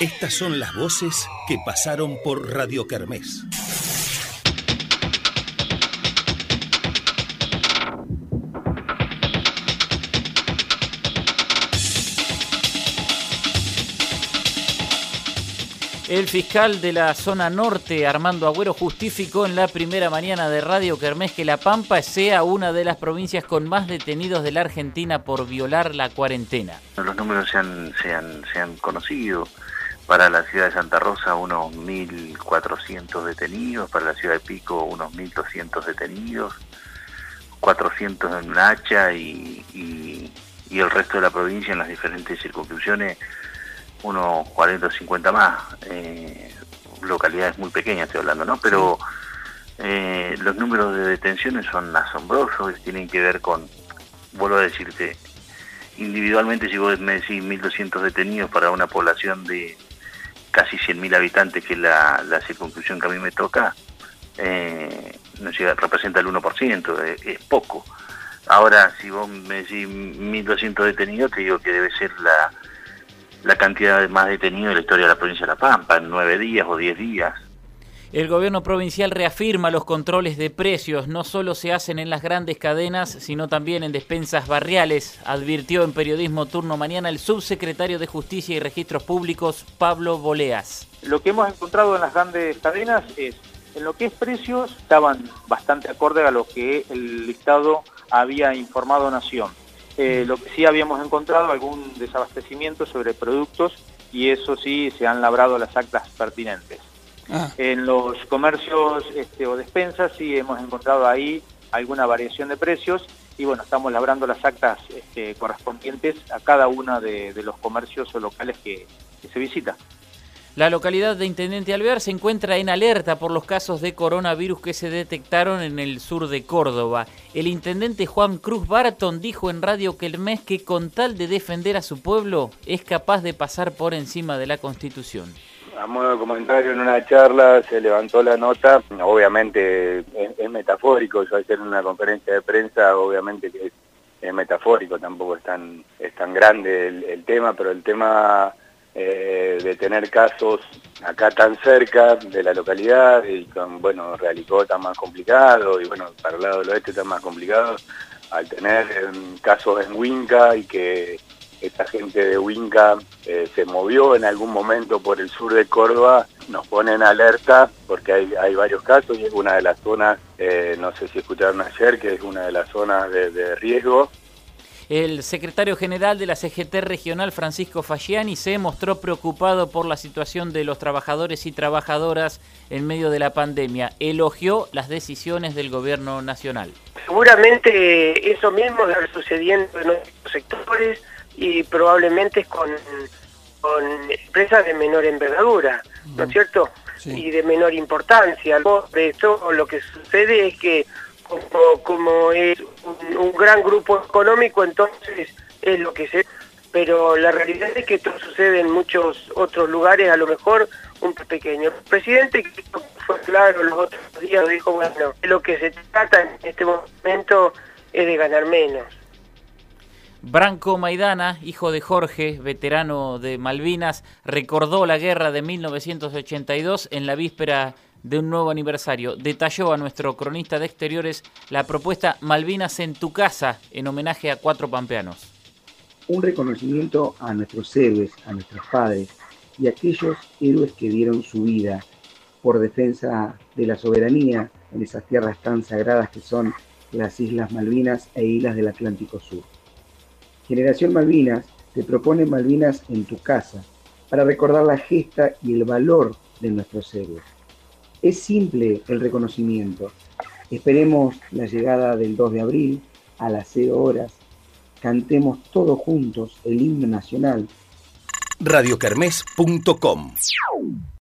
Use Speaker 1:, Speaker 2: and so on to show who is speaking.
Speaker 1: Estas son las voces que pasaron por Radio Kermés.
Speaker 2: El fiscal de la zona norte, Armando Agüero, justificó en la primera mañana de Radio Kermés que La Pampa sea una de las provincias con más detenidos de la Argentina por violar la cuarentena.
Speaker 3: Los números se han, se han, conocido. Para la ciudad de Santa Rosa unos 1.400 detenidos, para la ciudad de Pico unos 1.200 detenidos, 400 en Nacha y, y, y el resto de la provincia en las diferentes circunscripciones unos 40 o 50 más, eh, localidades muy pequeñas estoy hablando, ¿no? Pero eh, los números de detenciones son asombrosos, tienen que ver con, vuelvo a decirte, individualmente si vos me decís 1.200 detenidos para una población de casi 100.000 habitantes, que es la, la que a mí me toca, eh, no representa el 1%, es, es poco. Ahora, si vos me decís 1.200 detenidos, te digo que debe ser la la cantidad más detenidos de la historia de la provincia de La Pampa, en nueve días o diez días.
Speaker 2: El gobierno provincial reafirma los controles de precios, no solo se hacen en las grandes cadenas, sino también en despensas barriales, advirtió en Periodismo Turno Mañana el subsecretario de Justicia y Registros Públicos, Pablo Boleas.
Speaker 4: Lo que hemos encontrado en las grandes cadenas es, en lo que es precios, estaban bastante acorde a lo que el Estado había informado a Nación. Eh, lo que sí habíamos encontrado algún desabastecimiento sobre productos y eso sí se han labrado las actas pertinentes. Ah. En los comercios este, o despensas sí hemos encontrado ahí alguna variación de precios y bueno, estamos labrando las actas este, correspondientes a cada uno de, los comercios o locales que se visita.
Speaker 2: La localidad de Intendente Alvear se encuentra en alerta por los casos de coronavirus que se detectaron en el sur de Córdoba. El intendente Juan Cruz Barton dijo en Radio mes que con tal de defender a su pueblo es capaz de pasar por encima de la Constitución.
Speaker 5: A modo de comentario en una charla se levantó la nota, obviamente es, metafórico, yo ayer en una conferencia de prensa obviamente que es, metafórico, tampoco es tan, es tan grande el tema, pero el tema eh, de tener casos acá tan cerca de la localidad y con, bueno, Realicó tan más complicado y bueno, para el lado del oeste tan más complicado, al tener em, casos en Huinca y que esta gente de Huinca eh, se movió en algún momento por el sur de Córdoba, nos pone en alerta porque hay, hay varios casos y es una de las zonas, eh, no sé si escucharon ayer, que es una de las zonas de riesgo
Speaker 2: el secretario general de la CGT regional, Francisco Fasciani, se mostró preocupado por la situación de los trabajadores y trabajadoras en medio de la pandemia. Elogió las decisiones del gobierno nacional.
Speaker 6: Seguramente eso mismo debe sucediendo en otros sectores y probablemente con, con empresas de menor envergadura, ¿no es cierto? Y de menor importancia. De esto lo que sucede es que como, como es un, gran grupo económico, entonces es lo que se... Pero la realidad es que esto sucede en muchos otros lugares, a lo mejor un pequeño. El presidente fue claro los otros días, dijo, bueno, lo que se trata en este momento es de ganar menos.
Speaker 2: Branco Maidana, hijo de Jorge, veterano de Malvinas, recordó la guerra de 1982 en la víspera de un nuevo aniversario. Detalló a nuestro cronista de exteriores la propuesta Malvinas en tu casa en homenaje a cuatro pampeanos.
Speaker 7: Un reconocimiento a nuestros héroes, a nuestros padres y a aquellos héroes que dieron su vida por defensa de la soberanía en esas tierras tan sagradas que son las Islas Malvinas e Islas del Atlántico Sur. Generación Malvinas te propone Malvinas en tu casa para recordar la gesta y el valor de nuestros héroes. Es simple el reconocimiento. Esperemos la llegada del 2 de abril a las 0 horas. Cantemos todos juntos el himno nacional.